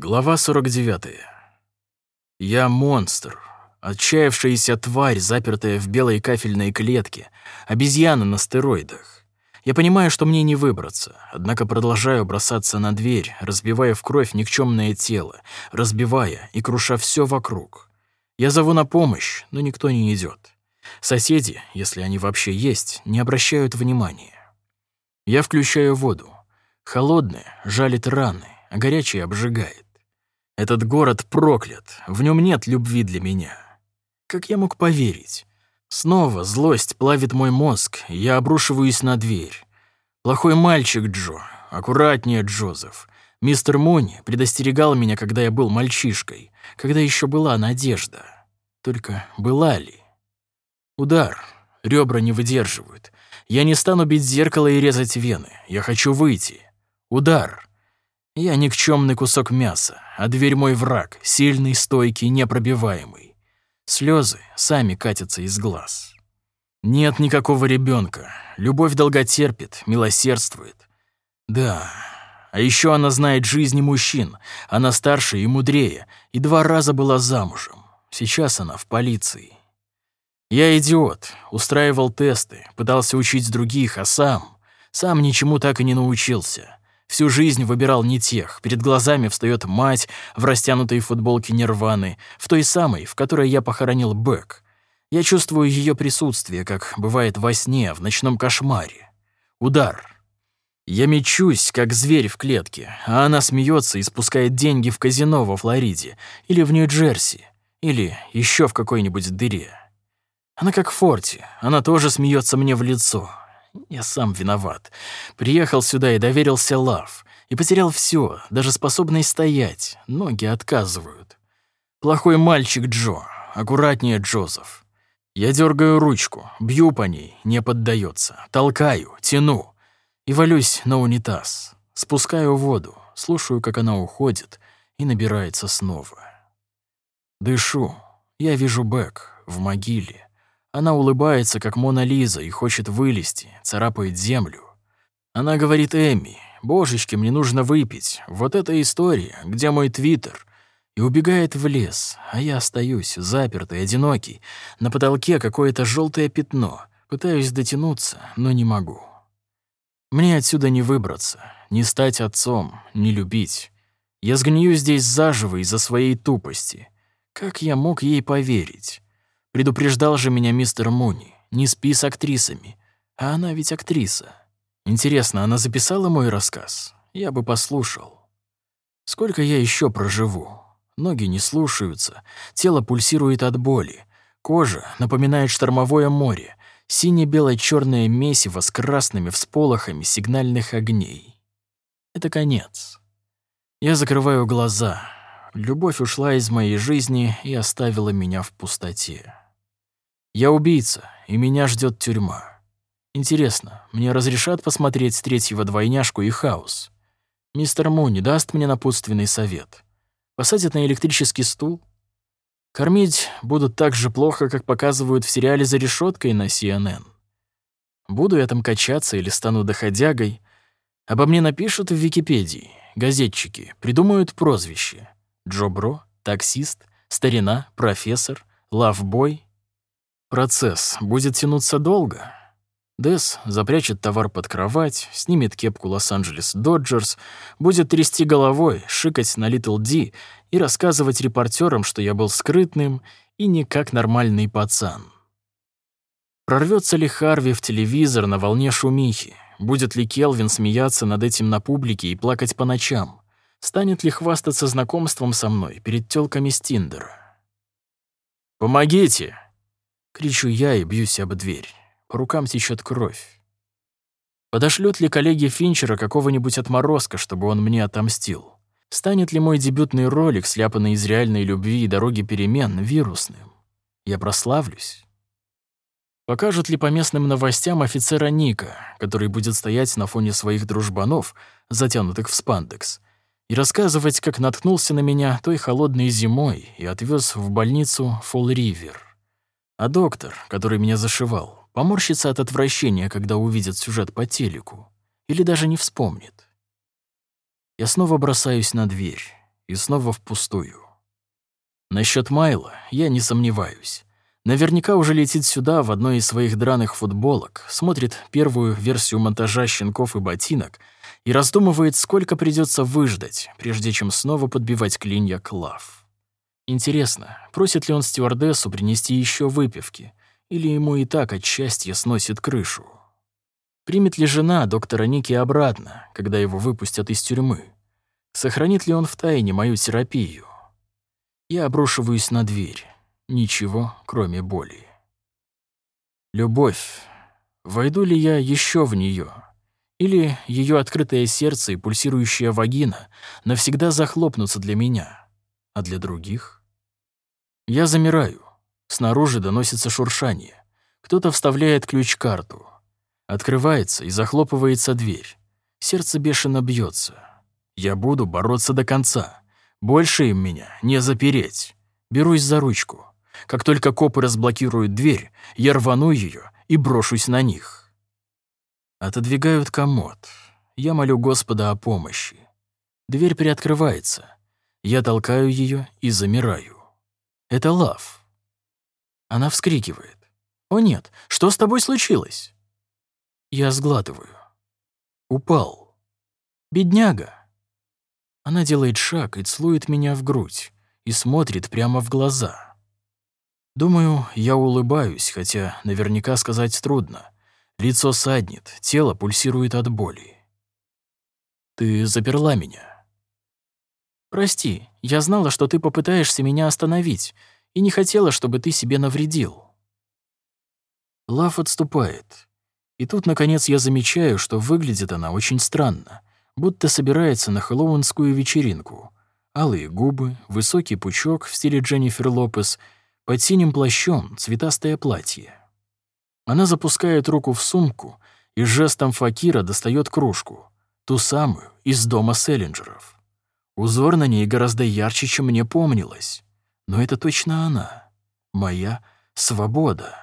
Глава 49. Я монстр, отчаявшаяся тварь, запертая в белой кафельной клетке, обезьяна на стероидах. Я понимаю, что мне не выбраться, однако продолжаю бросаться на дверь, разбивая в кровь никчемное тело, разбивая и круша все вокруг. Я зову на помощь, но никто не идет. Соседи, если они вообще есть, не обращают внимания. Я включаю воду. Холодная жалит раны, а горячая обжигает. Этот город проклят, в нем нет любви для меня. Как я мог поверить? Снова злость плавит мой мозг, и я обрушиваюсь на дверь. Плохой мальчик Джо, аккуратнее, Джозеф. Мистер Муни предостерегал меня, когда я был мальчишкой, когда еще была надежда. Только была ли? Удар. Ребра не выдерживают. Я не стану бить зеркало и резать вены. Я хочу выйти. Удар. Я никчемный кусок мяса, а дверь мой враг, сильный, стойкий, непробиваемый. Слезы сами катятся из глаз. Нет никакого ребенка. Любовь долготерпит, милосердствует. Да, а еще она знает жизни мужчин. Она старше и мудрее, и два раза была замужем. Сейчас она в полиции. Я идиот, устраивал тесты, пытался учить других, а сам... Сам ничему так и не научился. Всю жизнь выбирал не тех. Перед глазами встает мать в растянутой футболке Нирваны, в той самой, в которой я похоронил Бэк. Я чувствую ее присутствие, как бывает во сне, в ночном кошмаре. Удар. Я мечусь, как зверь в клетке, а она смеется и спускает деньги в казино во Флориде или в Нью-Джерси, или еще в какой-нибудь дыре. Она как в форте, она тоже смеется мне в лицо, я сам виноват. Приехал сюда и доверился Лав. И потерял все, даже способность стоять. Ноги отказывают. Плохой мальчик Джо. Аккуратнее, Джозеф. Я дергаю ручку, бью по ней, не поддается, толкаю, тяну и валюсь на унитаз. Спускаю воду, слушаю, как она уходит и набирается снова. Дышу. Я вижу Бэк в могиле. Она улыбается, как Мона Лиза, и хочет вылезти, царапает землю. Она говорит Эми, «Божечки, мне нужно выпить. Вот эта история, где мой твиттер?» И убегает в лес, а я остаюсь, запертый, одинокий. На потолке какое-то желтое пятно. Пытаюсь дотянуться, но не могу. Мне отсюда не выбраться, не стать отцом, не любить. Я сгнию здесь заживо из-за своей тупости. Как я мог ей поверить? Предупреждал же меня мистер Муни. Не спи с актрисами. А она ведь актриса. Интересно, она записала мой рассказ? Я бы послушал. Сколько я еще проживу? Ноги не слушаются, тело пульсирует от боли. Кожа напоминает штормовое море, сине-бело-черное месиво с красными всполохами сигнальных огней. Это конец. Я закрываю глаза. Любовь ушла из моей жизни и оставила меня в пустоте. Я убийца, и меня ждет тюрьма. Интересно, мне разрешат посмотреть третьего двойняшку и хаос? Мистер Муни даст мне напутственный совет. Посадят на электрический стул? Кормить будут так же плохо, как показывают в сериале «За решеткой» на CNN. Буду я там качаться или стану доходягой? Обо мне напишут в Википедии. Газетчики придумают прозвище. Джо Бро, таксист, старина, профессор, лавбой Процесс будет тянуться долго. Дэс запрячет товар под кровать, снимет кепку Лос-Анджелес Доджерс, будет трясти головой, шикать на Литл Ди и рассказывать репортерам, что я был скрытным и не как нормальный пацан. Прорвется ли Харви в телевизор на волне шумихи? Будет ли Келвин смеяться над этим на публике и плакать по ночам? Станет ли хвастаться знакомством со мной перед тёлками с Тиндера? «Помогите!» Кричу я и бьюсь об дверь. По рукам течет кровь. Подошлют ли коллеги Финчера какого-нибудь отморозка, чтобы он мне отомстил? Станет ли мой дебютный ролик, сляпанный из реальной любви и дороги перемен, вирусным? Я прославлюсь? Покажут ли по местным новостям офицера Ника, который будет стоять на фоне своих дружбанов, затянутых в спандекс, и рассказывать, как наткнулся на меня той холодной зимой и отвез в больницу Фолл-Ривер? А доктор, который меня зашивал, поморщится от отвращения, когда увидит сюжет по телеку. Или даже не вспомнит. Я снова бросаюсь на дверь. и снова впустую. Насчет Майла я не сомневаюсь. Наверняка уже летит сюда в одной из своих драных футболок, смотрит первую версию монтажа щенков и ботинок и раздумывает, сколько придется выждать, прежде чем снова подбивать клинья Клав. Интересно, просит ли он стюардессу принести еще выпивки, или ему и так от счастья сносит крышу? Примет ли жена доктора Ники обратно, когда его выпустят из тюрьмы? Сохранит ли он в тайне мою терапию? Я обрушиваюсь на дверь. Ничего, кроме боли. Любовь. Войду ли я еще в нее? Или ее открытое сердце и пульсирующая вагина навсегда захлопнутся для меня, а для других? Я замираю. Снаружи доносится шуршание. Кто-то вставляет ключ-карту. Открывается и захлопывается дверь. Сердце бешено бьется. Я буду бороться до конца. Больше им меня не запереть. Берусь за ручку. Как только копы разблокируют дверь, я рвану ее и брошусь на них. Отодвигают комод. Я молю Господа о помощи. Дверь приоткрывается. Я толкаю ее и замираю. Это Лав. Она вскрикивает. «О нет, что с тобой случилось?» Я сглатываю. Упал. Бедняга. Она делает шаг и целует меня в грудь и смотрит прямо в глаза. Думаю, я улыбаюсь, хотя наверняка сказать трудно. Лицо саднет, тело пульсирует от боли. Ты заперла меня. Прости, я знала, что ты попытаешься меня остановить, и не хотела, чтобы ты себе навредил. Лав отступает. И тут, наконец, я замечаю, что выглядит она очень странно, будто собирается на хэллоуинскую вечеринку. Алые губы, высокий пучок в стиле Дженнифер Лопес — под синим плащом цветастое платье. Она запускает руку в сумку и жестом факира достает кружку, ту самую из дома Селлинджеров. Узор на ней гораздо ярче, чем мне помнилось. Но это точно она. Моя свобода.